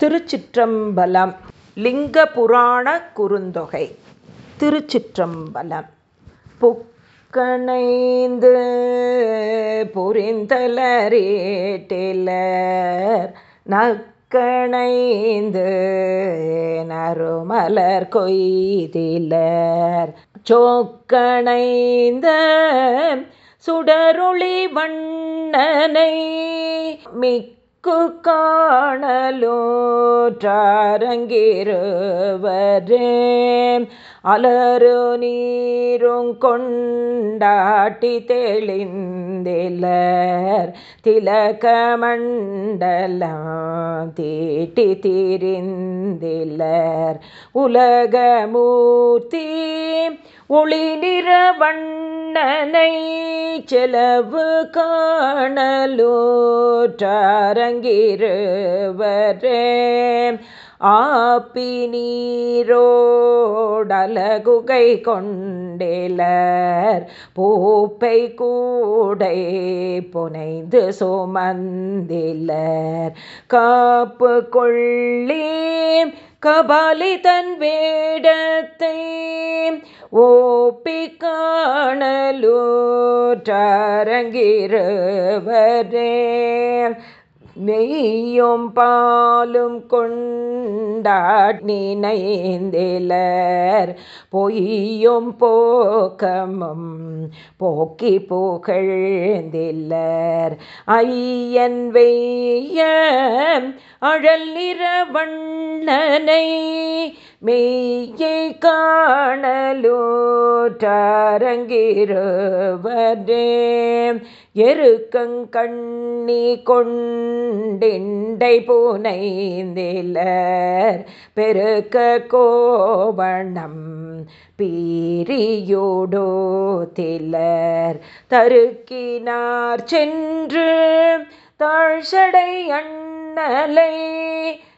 திருச்சிற்றம்பலம். லிங்க புராண குறுந்தொகை. திருச்சிற்றம்பலம். புக்கணைந்து புரிந்தலரேட்டிலர் நக்கணைந்து நறுமலர் கொய்திலர். சோக்கணைந்த சுடருளி வண்ணனை மிக்க நோக்கு காணலோற்றாரங்கிருவரே. அலரு நீரும் கொண்டாட்டி தெளிந்திலர். திலக மண்டலம் தீட்டி திரிந்திலர். உலகமூர்த்தி ஒளி நிற வண்ணனை செலவு காணலோற்றாரங்கிருவரே. ஆப்பி நீரோடலகுகை கொண்டிலர் பூப்பை கூடை புனைந்து சுமந்திலர். காப்பு கொள்ளி கபாலி தன் வேடத்தை ஓப்பிக்காணலூற்றாரங்கிருவரே நெய்யும் பாலும் கொண்டாடினைந்திலர் பொய்யும் போக்கமும் போக்கி புகழ்ந்தில்லர் ஐயன் வெய்ய அழல் நிறவண்ணனை மெய்யை காணலூற்றரங்கிருவரே எருக்கங்கண்ணி கொண்டிண்டை புனைந்திலர் பெருக்க கோவணம் பீரியோடோ திலர் தருக்கினார் சென்று தாழ்சடை அண்ணலை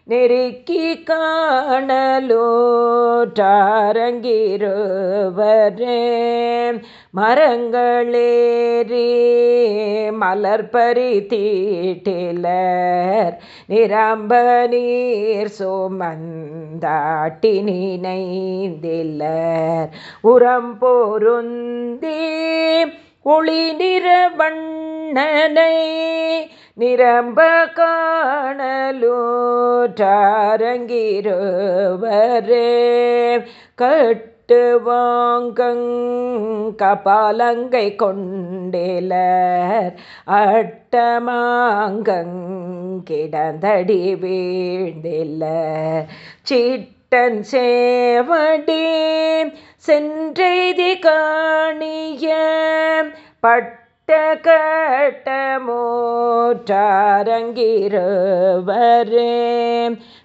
நெருக்கி காணலோற்றாரங்கிருவரே மரங்களேறி மலர்பரி தீட்டிலர் நிரம்ப நீர் சோமந்தாட்டி நினைந்திலர் உரம் பொருந்தி ஒளி நிற வண்ணனை நிரம்ப காணலூற்றாரங்கிருவரே. கட்டு வாங்கங் கபாலங்கை கொண்டேலர் அட்டமாங்கங் கிடந்தடி வீழ்ந்தில்ல சீட் சிட்டன் சேவடி சென்றெய்தி காணிய பட் கட்டமோற்றாரங்கிருவரே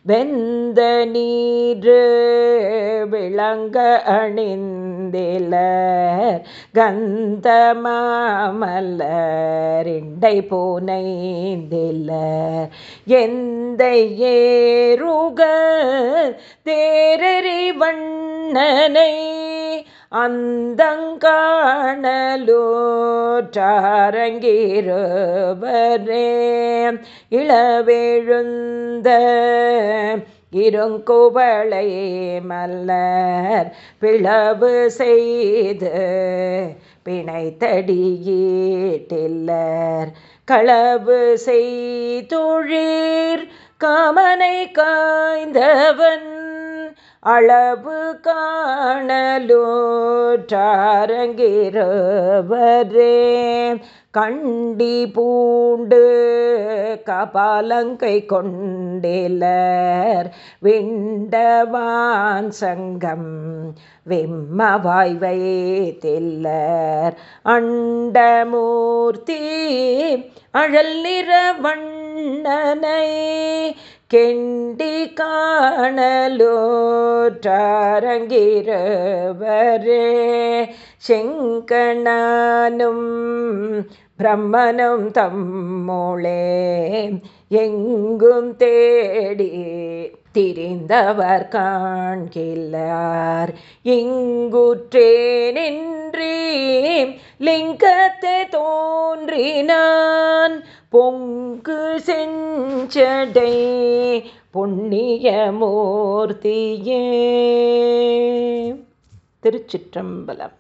வெந்த நீர் விளங்க அணிந்தில கந்தமாமல்லரிண்டை பூனைந்தில எந்த ஏருக தேரறி வண்ணனை அந்தங்காணலூற்றாரங்கிருவரே. இளவெழுந்த இருங்குவளை மல்லர் பிளவு செய்து பிணைத்தடியீட்டில்லர். களவு செய்தொழீர் காமனை காய்ந்தவன் அளவு காணலூற்றாரங்கிருவரே கண்டி பூண்டு கபாலங்கை கொண்டிலர். விண்டவான் சங்கம் வெம்மவாய் வைத்தில்லர் அண்டமூர்த்தி அழல் நிற வண்ணனை கெண்டி காணலோற்றாரங்கிருவரே. செங்கணானும் பிரம்மனும் தம்மோளே எங்கும் தேடி திரிந்தவர் காண்கில்லார் இங்குற்றேனின்றி லிங்கத்தை தோன்றினான். பொங்கு செஞ்சடை புண்ணியமூர்த்தியே திருச்சிற்றம்பலம்.